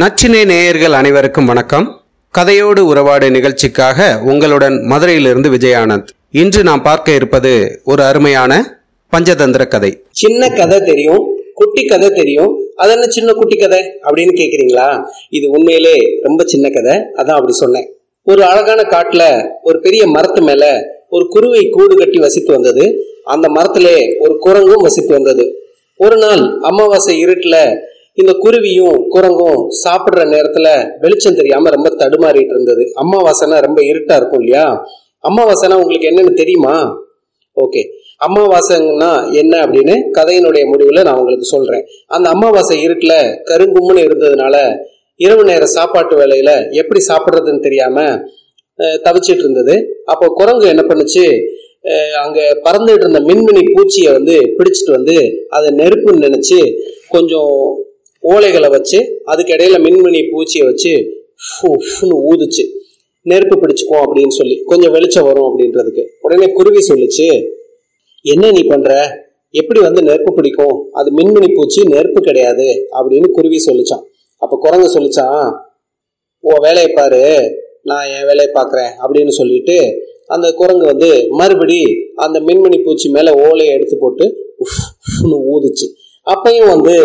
நச்சினை நேயர்கள் அனைவருக்கும் வணக்கம். கதையோடு உறவாடு நிகழ்ச்சிக்காக உங்களுடன் மதுரையிலிருந்து விஜயானந்த். இன்று நாம் பார்க்க இருப்பது ஒரு அருமையான பஞ்சதந்திர கதை. சின்ன கதை தெரியும் குட்டி கதை தெரியும். அது என்ன சின்ன குட்டி கதை அப்படின்னு கேக்குறீங்களா? இது உண்மையிலே ரொம்ப சின்ன கதை. அதான் அப்படி சொன்னேன். ஒரு அழகான காட்டுல ஒரு பெரிய மரத்து மேல ஒரு குருவை கூடு கட்டி வசித்து வந்தது. அந்த மரத்திலே ஒரு குரங்கும் வசித்து வந்தது. ஒரு நாள் அமாவாசை இருட்டுல இந்த குருவியும் குரங்கும் சாப்பிடுற நேரத்துல வெளிச்சம் தெரியாம ரொம்ப தடுமாறிட்டு இருந்தது. அமாவாசைனா ரொம்ப இருட்டா இருக்கும் இல்லையா? அமாவாசைனா உங்களுக்கு என்னன்னு தெரியுமா? ஓகே அமாவாசைன்னா என்ன அப்படின்னு கதையினுடைய முடிவுல நான் உங்களுக்கு சொல்றேன். அந்த அமாவாசை இருட்டுல கருங்கும்முன்னு இருந்ததுனால இரவு நேர சாப்பாட்டு வேலையில எப்படி சாப்பிட்றதுன்னு தெரியாம தவிச்சிட்டு இருந்தது. அப்போ குரங்கு என்ன பண்ணுச்சு? அங்க பறந்துட்டு இருந்த மின்மினி பூச்சியை வந்து பிடிச்சிட்டு வந்து அதை நெருப்புன்னு நினைச்சு கொஞ்சம் ஓலைகளை வச்சு அதுக்கு இடையில மின்மினி பூச்சியை வச்சு ஃபு, ஃபுன்னு ஊதுச்சு. நெருப்பு பிடிச்சுக்கும் அப்படின்னு சொல்லி கொஞ்சம் வெளிச்சம் வரும் அப்படின்றதுக்கு. உடனே குருவி சொல்லுச்சு என்ன நீ பண்ற? எப்படி வந்து நெருப்பு பிடிக்கும்? அது மின்மினி பூச்சி நெருப்பு கிடையாது அப்படின்னு குருவி சொல்லிச்சான் அப்ப குரங்கு சொல்லிச்சான் உன் வேலையை பாரு நான் என் வேலையை பார்க்குறேன் அப்படின்னு சொல்லிட்டு அந்த குரங்கு வந்து மறுபடி அந்த மின்மினி பூச்சி மேலே ஓலையை எடுத்து போட்டு உஃப், ஊதுச்சு. அப்பையும் வந்து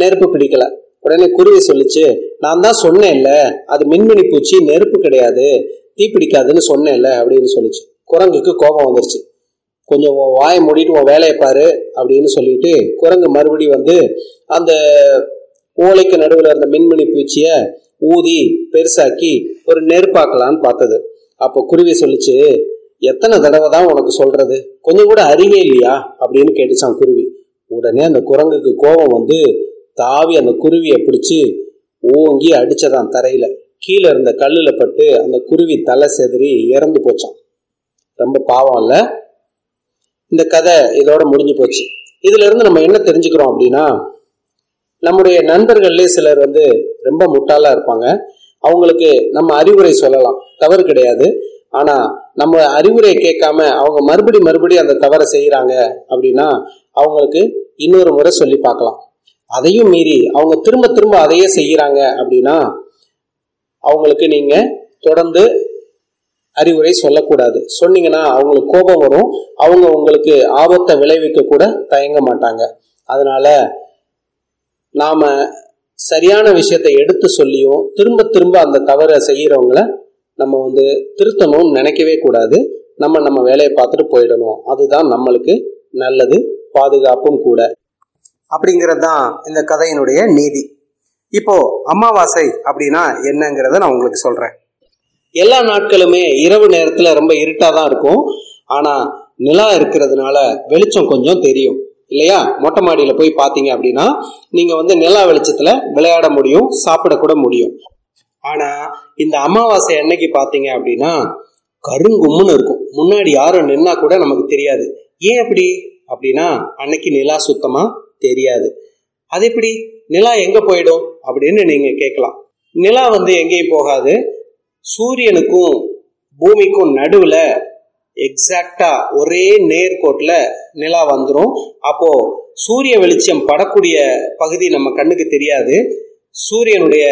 நெருப்பு பிடிக்கல. உடனே குருவி சொல்லிச்சு நான் தான் சொன்னேன்ல அது மின்மினி பூச்சி நெருப்பு கிடையாது தீ பிடிக்காதுன்னு சொன்னேன்ல அப்படின்னு சொல்லிச்சு. குரங்குக்கு கோபம் வந்துருச்சு. கொஞ்சம் வாயை மூடிட்டு உன் வேலையை பாரு அப்படின்னு சொல்லிட்டு குரங்கு மறுபடி வந்து அந்த ஓலைக்கு நடுவில் இருந்த மின்மினி பூச்சியை ஊதி பெருசாக்கி ஒரு நெருப்பாக்கலான்னு பார்த்தது. அப்போ குருவி சொல்லிச்சு எத்தனை தடவை தான் உனக்கு சொல்றது? கொஞ்சம் கூட அறிவே இல்லையா? அப்படின்னு கேட்டுச்சான் குருவி. உடனே அந்த குரங்குக்கு கோபம் வந்து தாவி அந்த குருவியை பிடிச்சி ஓங்கி அடிச்சதான் தரையில. கீழே இருந்த கல்லில் பட்டு அந்த குருவி தலை செதறி இறந்து போச்சான் ரொம்ப பாவம் இல்லை? இந்த கதை இதோட முடிஞ்சு போச்சு. இதுல இருந்து நம்ம என்ன தெரிஞ்சுக்கிறோம் அப்படின்னா நம்முடைய நண்பர்கள்லேயே சிலர் வந்து ரொம்ப முட்டாளா இருப்பாங்க. அவங்களுக்கு நம்ம அறிவுரை சொல்லலாம். தவறு கிடையாது. ஆனா நம்ம அறிவுரை கேட்காம அவங்க மறுபடி மறுபடி அந்த தவறை செய்யறாங்க அப்படின்னா அவங்களுக்கு இன்னொரு முறை சொல்லி பார்க்கலாம். அதையும் மீறி அவங்க திரும்ப திரும்ப அதையே செய்யறாங்க அப்படின்னா அவங்களுக்கு நீங்க தொடர்ந்து அறிவுரை சொல்லக்கூடாது. சொன்னீங்கன்னா அவங்களுக்கு கோபம் வரும். அவங்க உங்களுக்கு ஆபத்தை விளைவிக்க கூட தயங்க மாட்டாங்க. அதனால நாம சரியான விஷயத்தை எடுத்து சொல்லியும் திரும்ப திரும்ப அந்த தவறை செய்யறவங்கள நம்ம வந்து திருத்தணும்னு நினைக்கவே கூடாது. நம்ம நம்ம வேலையை பார்த்துட்டு போயிடணும். அதுதான் நம்மளுக்கு நல்லது. பாதுகாப்பும் கூட. அப்படிங்கிறது தான் இந்த கதையினுடைய நீதி. இப்போ அமாவாசை அப்படின்னா என்னங்கிறத நான் உங்களுக்கு சொல்றேன். எல்லா நாட்களுமே இரவு நேரத்துல ரொம்ப இருட்டா தான் இருக்கும். ஆனா நிலா இருக்கிறதுனால வெளிச்சம் கொஞ்சம் தெரியும். இல்லையா? மொட்டை மாடியில போய் பாத்தீங்க அப்படின்னா நீங்க வந்து நிலா வெளிச்சத்துல விளையாட முடியும் சாப்பிடக்கூட முடியும். ஆனா இந்த அமாவாசை அன்னைக்கு பாத்தீங்க அப்படின்னா கருங்கும்முன்னு இருக்கும். முன்னாடி யாரும் நின்னா கூட நமக்கு தெரியாது. ஏன் அப்படி? அப்படின்னா அன்னைக்கு நிலா சுத்தமா தெரியாது. அது எப்படி நிலா எங்க போயிடும்? அப்படின்னு நீங்க கேட்கலாம். நிலா வந்து எங்கேயும் போகாது. சூரியனுக்கும் பூமிக்கும் நடுவில் எக்ஸாக்டா ஒரே நேர்கோட்டில் நிலா வந்துடும் அப்போ சூரிய வெளிச்சம் படக்கூடிய பகுதி நம்ம கண்ணுக்கு தெரியாது. சூரியனுடைய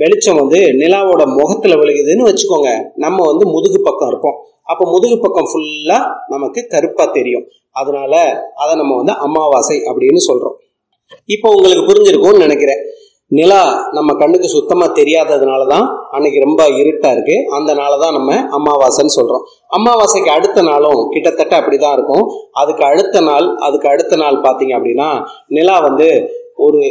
வெளிச்சம் வந்து நிலாவோட முகத்துல விழுகுதுன்னு வச்சுக்கோங்க. நம்ம வந்து முதுகு பக்கம் இருப்போம். அப்போ முதுகு பக்கம் ஃபுல்லா நமக்கு கருப்பா தெரியும். அதனால அதை நம்ம வந்து அமாவாசை அப்படின்னு சொல்றோம். இப்போ உங்களுக்கு புரிஞ்சிருக்கும்னு நினைக்கிறேன். நிலா நம்ம கண்ணுக்கு சுத்தமா தெரியாததுனால தான் அன்னைக்கு ரொம்ப இருட்டா இருக்கு. அந்த நாள தான் நம்ம அமாவாசைன்னு சொல்றோம். அமாவாசைக்கு அடுத்த நாளும் கிட்டத்தட்ட அப்படிதான் இருக்கும். அதுக்கு அடுத்த நாள் அதுக்கு அடுத்த நாள் பாத்தீங்க அப்படின்னா நிலா வந்து ஒரு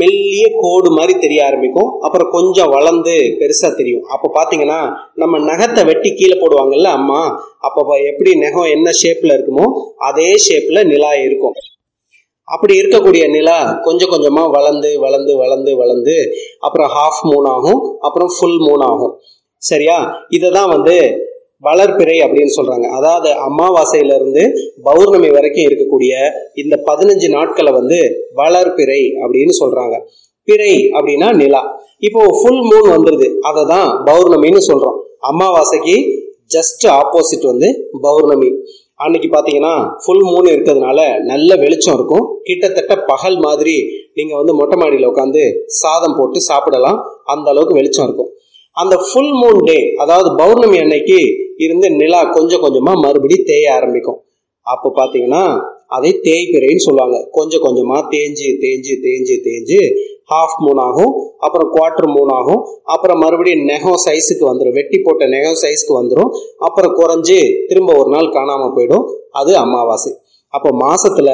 மெல்லிய கோடு மாதிரி தெரிய ஆரம்பிக்கும். அப்புறம் கொஞ்சம் வளர்ந்து பெருசா தெரியும். அப்ப பாத்தீங்கன்னா நம்ம நகத்தை வெட்டி கீழே போடுவாங்கல்ல அம்மா அப்ப எப்படி நகம் என்ன ஷேப்ல இருக்குமோ அதே ஷேப்ல நிலா இருக்கும். அப்படி இருக்கக்கூடிய நிலா கொஞ்சம் கொஞ்சமா வளர்ந்து வளர்ந்து வளர்ந்து வளர்ந்து அப்புறம் ஹாஃப் மூன் ஆகும் அப்புறம் ஃபுல் மூன் ஆகும். சரியா? இதை தான் வந்து வளர்பிறை அப்படின்னு சொல்றாங்க. அதாவது அமாவாசையிலிருந்து பௌர்ணமி வரைக்கும் இருக்கக்கூடிய இந்த பதினஞ்சு நாட்களை வந்து வளர்பிறை அப்படின்னு சொல்றாங்க. பிறை அப்படின்னா நிலா. இப்போ ஃபுல் மூன் வந்துருது. அதை தான் பௌர்ணமின்னு சொல்றோம். அமாவாசைக்கு ஜஸ்ட் ஆப்போசிட் வந்து பௌர்ணமி. அன்னைக்கு பார்த்தீங்கன்னா ஃபுல் மூணு இருக்கிறதுனால நல்ல வெளிச்சம் இருக்கும். கிட்டத்தட்ட பகல் மாதிரி நீங்கள் வந்து மொட்டை மாடியில் உட்காந்து சாதம் போட்டு சாப்பிடலாம். அந்த அளவுக்கு வெளிச்சம் இருக்கும். அந்த ஃபுல் மூன் டே அதாவது பௌர்ணமி அன்னைக்கு இருந்து நிலா கொஞ்சம் கொஞ்சமாக மறுபடி தேய ஆரம்பிக்கும். அப்போ பார்த்தீங்கன்னா அதை தேய்பிறைன்னு சொல்லுவாங்க. கொஞ்சம் கொஞ்சமாக தேஞ்சு தேஞ்சு தேஞ்சு தேஞ்சு ஹாஃப் மூன் ஆகும் அப்புறம் குவார்டர் மூன் ஆகும் அப்புறம் மறுபடியும் நெகம் சைஸுக்கு வந்துடும் வெட்டி போட்ட நெகம் சைஸ்க்கு வந்துடும் அப்புறம் குறைஞ்சி திரும்ப ஒரு நாள் காணாமல் போயிடும். அது அமாவாசை. அப்போ மாசத்துல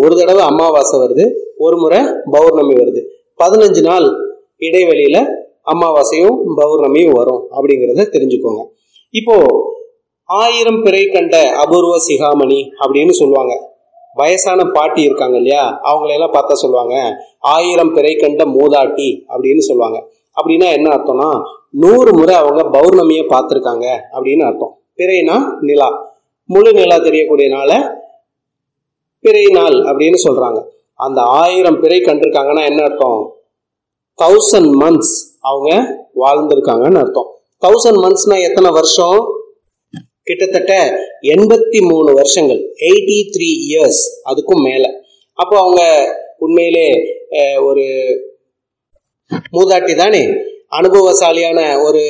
ஒரு தடவை அமாவாசை வருது ஒரு முறை பௌர்ணமி வருது. பதினஞ்சு நாள் இடைவெளியில அமாவாசையும் பௌர்ணமியும் வரும் அப்படிங்கிறத தெரிஞ்சுக்கோங்க. இப்போ ஆயிரம் பிறை கண்ட அபூர்வ சிகாமணி அப்படின்னு சொல்லுவாங்க. வயசான பாட்டி இருக்காங்க இல்லையா? அவங்களையெல்லாம் பார்த்தா சொல்லுவாங்க ஆயிரம் பிறை கண்ட மூதாட்டி அப்படின்னு சொல்லுவாங்க. அப்படின்னா என்ன அர்த்தம்னா நூறு முறை அவங்க பௌர்ணமியை பார்த்துருக்காங்க அப்படின்னு அர்த்தம். பிறைனா நிலா. முழு நிலா தெரியக்கூடியனால பிறை நாள் அப்படின்னு சொல்றாங்க. அந்த ஆயிரம் பிறை கண்டிருக்காங்கன்னா என்ன அர்த்தம்? தௌசண்ட் மந்த்ஸ் அவங்க வாழ்ந்திருக்காங்கன்னு அர்த்தம். தௌசண்ட் மந்த்ஸ்னா எத்தனை வருஷம்? கிட்டத்தட்ட எண்பத்தி மூணு வருஷங்கள். எயிட்டி த்ரீ இயர்ஸ் அதுக்கும் மேல. அப்போ அவங்க உண்மையிலே ஒரு மூதாட்டி தானே? அனுபவசாலியான ஒரு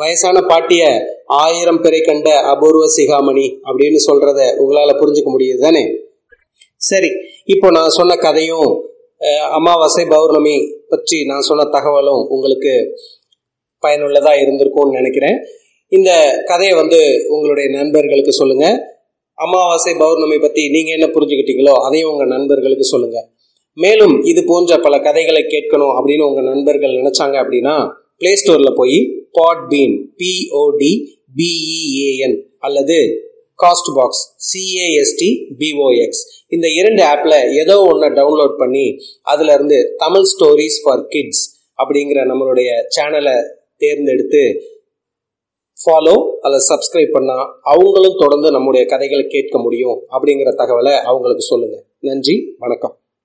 வயசான பாட்டிய ஆயிரம் பிறை கண்ட அபூர்வ சிகாமணி அப்படின்னு சொல்றத உங்களால புரிஞ்சுக்க முடியுது தானே? சரி இப்போ நான் சொன்ன கதையும் அமாவாசை பௌர்ணமி பற்றி நான் சொன்ன தகவலும் உங்களுக்கு பயனுள்ளதாக இருந்திருக்கும்னு நினைக்கிறேன். இந்த கதையை வந்து உங்களுடைய நண்பர்களுக்கு சொல்லுங்கள் அமாவாசை பௌர்ணமி பற்றி நீங்கள் என்ன புரிஞ்சுக்கிட்டீங்களோ அதையும் உங்கள் நண்பர்களுக்கு சொல்லுங்கள் மேலும் இது போன்ற பல கதைகளை கேட்கணும் அப்படின்னு உங்கள் நண்பர்கள் நினச்சாங்க அப்படின்னா பிளே ஸ்டோரில் போய் Podbean P O D B E A N அல்லது Castbox C A S T B O X இந்த இரண்டு ஆப்பில் ஏதோ ஒன்று டவுன்லோட் பண்ணி அதுல இருந்து தமிழ் ஸ்டோரிஸ் ஃபார் கிட்ஸ் அப்படிங்கிற நம்மளுடைய சேனலை தேர்ந்தெடுத்து ஃபாலோ அல்லது சப்ஸ்கிரைப் பண்ணா அவங்களும் தொடர்ந்து நம்முடைய கதைகளை கேட்க முடியும் அப்படிங்கிற தகவலை அவங்களுக்கு சொல்லுங்க. நன்றி வணக்கம்.